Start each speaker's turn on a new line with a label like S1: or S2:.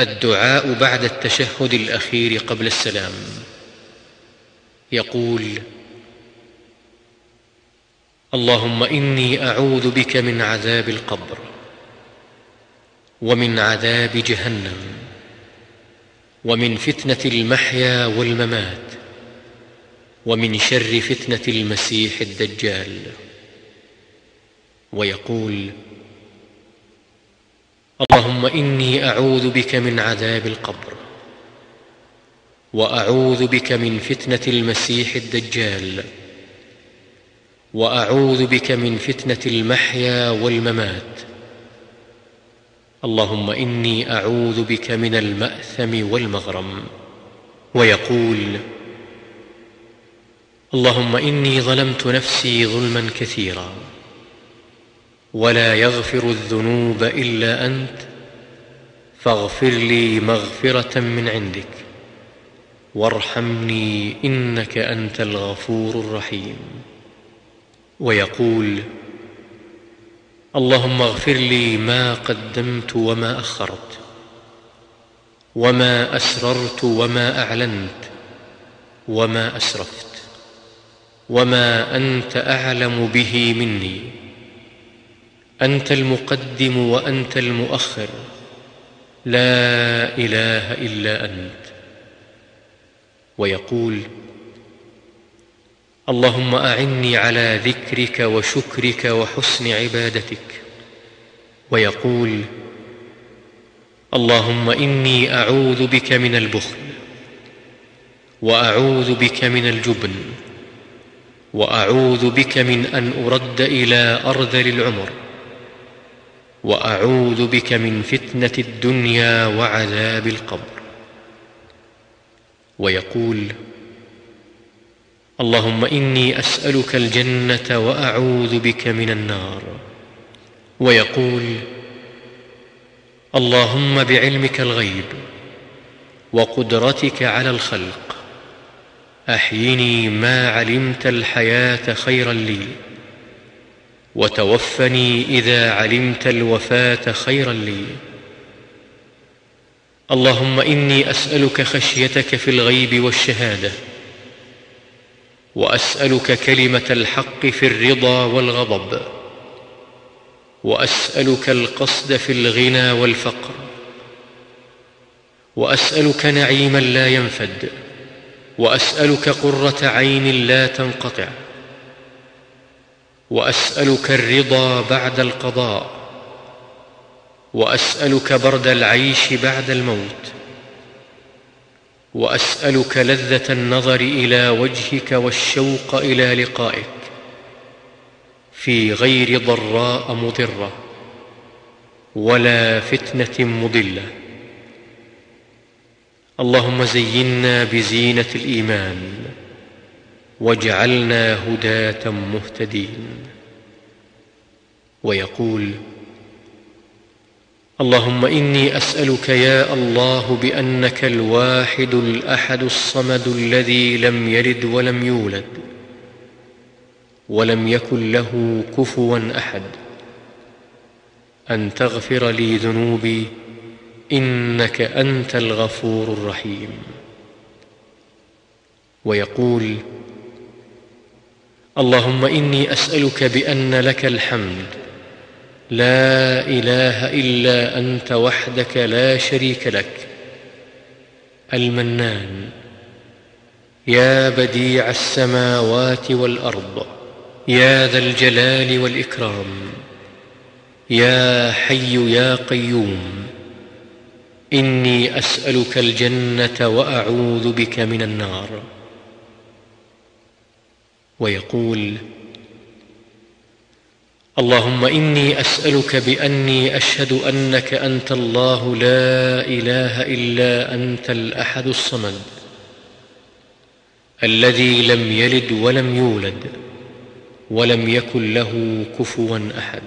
S1: الدعاء بعد التشهد الأخير قبل السلام. يقول اللهم إني أعوذ بك من عذاب القبر ومن عذاب جهنم ومن فتنة المحيا والممات ومن شر فتنة المسيح الدجال. ويقول اللهم إني أعوذ بك من عذاب القبر وأعوذ بك من فتنة المسيح الدجال وأعوذ بك من فتنة المحيا والممات. اللهم إني أعوذ بك من المأثم والمغرم. ويقول اللهم إني ظلمت نفسي ظلما كثيرا. ولا يغفر الذنوب إلا أنت فاغفر لي مغفرة من عندك وارحمني إنك أنت الغفور الرحيم. ويقول اللهم اغفر لي ما قدمت وما أخرت وما أسررت وما أعلنت وما أسرفت وما أنت أعلم به مني. أنت المقدم وأنت المؤخر. لا إله إلا أنت. ويقول اللهم أعني على ذكرك وشكرك وحسن عبادتك. ويقول اللهم إني أعوذ بك من البخل وأعوذ بك من الجبن وأعوذ بك من أن أرد إلى أرذل العمر. وأعوذ بك من فتنة الدنيا وعذاب القبر. ويقول اللهم إني أسألك الجنة وأعوذ بك من النار. ويقول اللهم بعلمك الغيب وقدرتك على الخلق أحيني ما علمت الحياة خيرا لي. وتوفني إذا علمت الوفاة خيرا لي. اللهم إني أسألك خشيتك في الغيب والشهادة وأسألك كلمة الحق في الرضا والغضب وأسألك القصد في الغنى والفقر وأسألك نعيما لا ينفد وأسألك قرة عين لا تنقطع. وأسألك الرضا بعد القضاء وأسألك برد العيش بعد الموت وأسألك لذة النظر إلى وجهك والشوق إلى لقائك في غير ضراء مضرة ولا فتنة مضلة. اللهم زينا بزينة الإيمان. واجعلنا هداة مهتدين. ويقول اللهم إني أسألك يا الله بأنك الواحد الأحد الصمد الذي لم يلد ولم يولد ولم يكن له كفوا أحد. أن تغفر لي ذنوبي إنك أنت الغفور الرحيم. ويقول اللهم إني أسألك بأن لك الحمد. لا إله إلا أنت وحدك لا شريك لك. المنان. يا بديع السماوات والأرض. يا ذا الجلال والإكرام. يا حي يا قيوم. إني أسألك الجنة وأعوذ بك من النار. ويقول اللهم إني أسألك بأني أشهد أنك أنت الله لا إله إلا أنت الأحد الصمد الذي لم يلد ولم يولد ولم يكن له كفوا أحد.